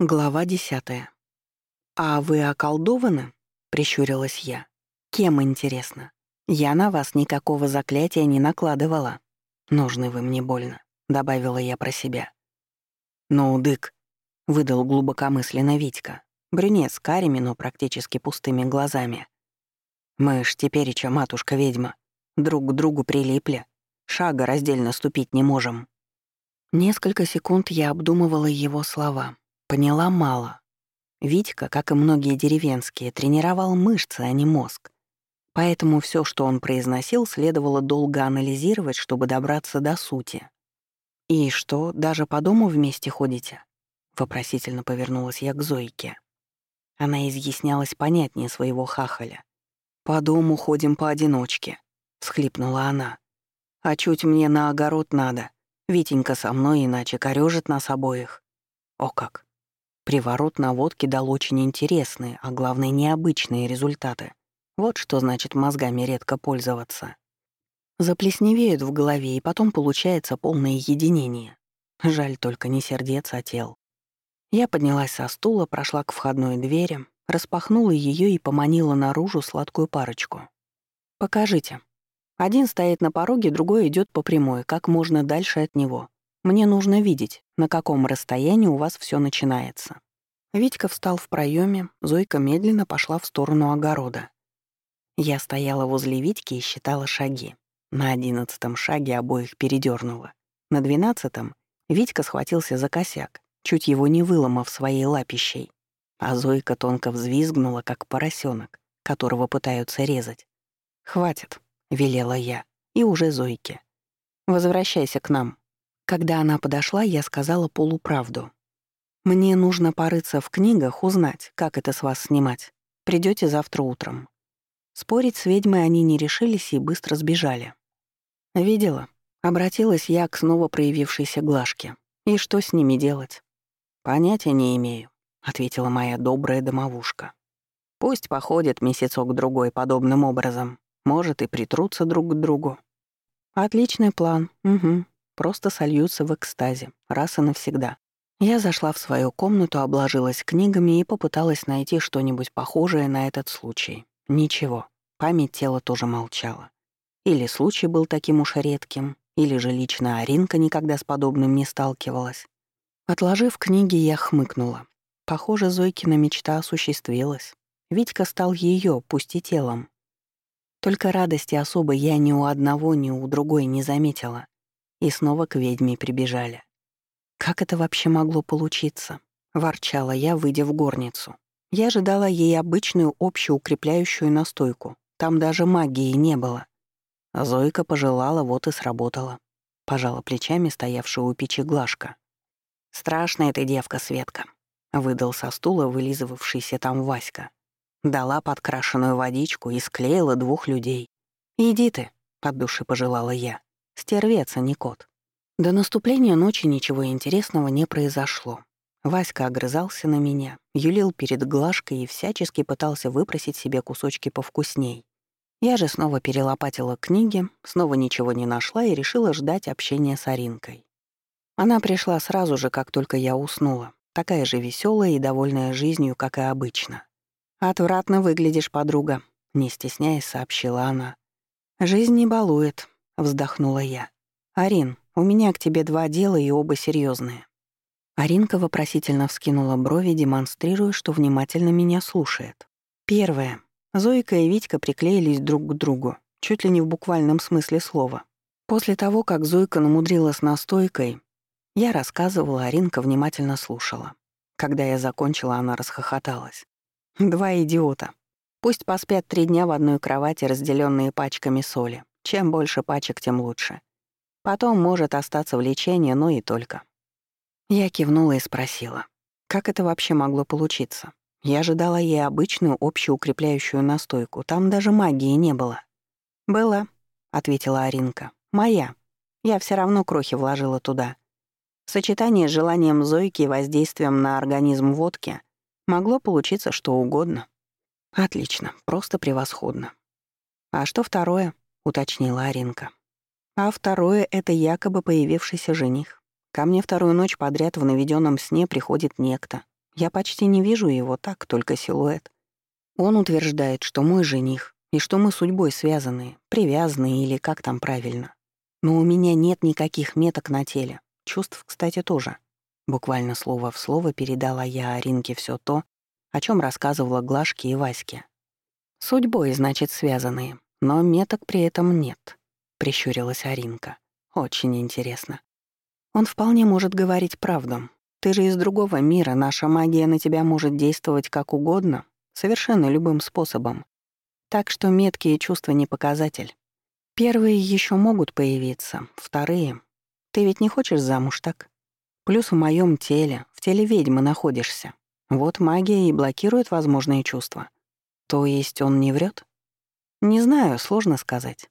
Глава десятая. «А вы околдованы?» — прищурилась я. «Кем, интересно? Я на вас никакого заклятия не накладывала. Нужны вы мне больно», — добавила я про себя. «Ну, дык», — выдал глубокомысленно Витька. Брюнет с карими, но практически пустыми глазами. «Мы ж тепереча, матушка-ведьма, друг к другу прилипли. Шага раздельно ступить не можем». Несколько секунд я обдумывала его слова. Поняла мало. Витька, как и многие деревенские, тренировал мышцы, а не мозг. Поэтому все, что он произносил, следовало долго анализировать, чтобы добраться до сути. «И что, даже по дому вместе ходите?» Вопросительно повернулась я к Зойке. Она изъяснялась понятнее своего хахаля. «По дому ходим поодиночке», — всхлипнула она. «А чуть мне на огород надо. Витенька со мной, иначе корёжит нас обоих». «О как! Приворот на водке дал очень интересные, а главное необычные результаты. Вот что значит мозгами редко пользоваться. Заплесневеют в голове, и потом получается полное единение. Жаль только не сердец, а тел. Я поднялась со стула, прошла к входной двери, распахнула ее и поманила наружу сладкую парочку. «Покажите». Один стоит на пороге, другой идет по прямой, как можно дальше от него. Мне нужно видеть, на каком расстоянии у вас все начинается. Витька встал в проеме, Зойка медленно пошла в сторону огорода. Я стояла возле Витьки и считала шаги. На одиннадцатом шаге обоих передернула. На двенадцатом Витька схватился за косяк, чуть его не выломав своей лапищей. А Зойка тонко взвизгнула, как поросенок, которого пытаются резать. «Хватит», — велела я, и уже Зойке. «Возвращайся к нам». Когда она подошла, я сказала полуправду. «Мне нужно порыться в книгах, узнать, как это с вас снимать. Придете завтра утром». Спорить с ведьмой они не решились и быстро сбежали. «Видела?» — обратилась я к снова проявившейся Глашке. «И что с ними делать?» «Понятия не имею», — ответила моя добрая домовушка. «Пусть походят месяцок-другой подобным образом. Может, и притрутся друг к другу». «Отличный план. Угу. Просто сольются в экстазе. Раз и навсегда». Я зашла в свою комнату, обложилась книгами и попыталась найти что-нибудь похожее на этот случай. Ничего. Память тела тоже молчала. Или случай был таким уж редким, или же лично Аринка никогда с подобным не сталкивалась. Отложив книги, я хмыкнула. Похоже, Зойкина мечта осуществилась. Витька стал ее, пусть и телом. Только радости особо я ни у одного, ни у другой не заметила. И снова к ведьме прибежали. «Как это вообще могло получиться?» — ворчала я, выйдя в горницу. Я ожидала ей обычную общеукрепляющую настойку. Там даже магии не было. Зойка пожелала, вот и сработала. Пожала плечами стоявшая у печи Глашка. «Страшная ты девка, Светка», — выдал со стула вылизывавшийся там Васька. Дала подкрашенную водичку и склеила двух людей. «Иди ты», — под души пожелала я. «Стервец, а не кот». До наступления ночи ничего интересного не произошло. Васька огрызался на меня, юлил перед Глашкой и всячески пытался выпросить себе кусочки повкусней. Я же снова перелопатила книги, снова ничего не нашла и решила ждать общения с Аринкой. Она пришла сразу же, как только я уснула, такая же веселая и довольная жизнью, как и обычно. «Отвратно выглядишь, подруга», — не стесняясь сообщила она. «Жизнь не балует», — вздохнула я. «Арин, у меня к тебе два дела и оба серьезные. Аринка вопросительно вскинула брови, демонстрируя, что внимательно меня слушает. Первое. Зойка и Витька приклеились друг к другу, чуть ли не в буквальном смысле слова. После того, как Зойка намудрила настойкой, я рассказывала, Аринка внимательно слушала. Когда я закончила, она расхохоталась. Два идиота. Пусть поспят три дня в одной кровати, разделенные пачками соли. Чем больше пачек, тем лучше. Потом может остаться влечение, но и только. Я кивнула и спросила, как это вообще могло получиться? Я ожидала ей обычную общеукрепляющую настойку, там даже магии не было. «Была», — ответила Аринка. «Моя. Я все равно крохи вложила туда. В сочетании с желанием Зойки и воздействием на организм водки могло получиться что угодно. Отлично, просто превосходно. А что второе? Уточнила Аринка. А второе — это якобы появившийся жених. Ко мне вторую ночь подряд в наведенном сне приходит некто. Я почти не вижу его так, только силуэт. Он утверждает, что мой жених, и что мы судьбой связаны, привязаны или как там правильно. Но у меня нет никаких меток на теле. Чувств, кстати, тоже. Буквально слово в слово передала я Аринке все то, о чем рассказывала Глашке и Ваське. Судьбой, значит, связанные, но меток при этом нет, прищурилась Аринка. Очень интересно. Он вполне может говорить правду. Ты же из другого мира, наша магия на тебя может действовать как угодно, совершенно любым способом. Так что меткие чувства не показатель. Первые еще могут появиться, вторые. Ты ведь не хочешь замуж, так? Плюс в моем теле, в теле ведьмы находишься. Вот магия и блокирует возможные чувства. То есть он не врет? Не знаю, сложно сказать.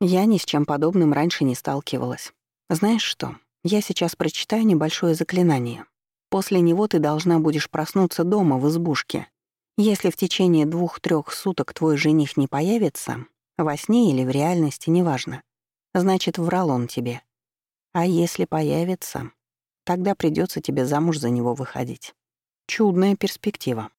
Я ни с чем подобным раньше не сталкивалась. Знаешь что, я сейчас прочитаю небольшое заклинание. После него ты должна будешь проснуться дома в избушке. Если в течение двух-трех суток твой жених не появится, во сне или в реальности, неважно, значит, врал он тебе. А если появится, тогда придется тебе замуж за него выходить. Чудная перспектива.